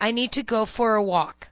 I need to go for a walk.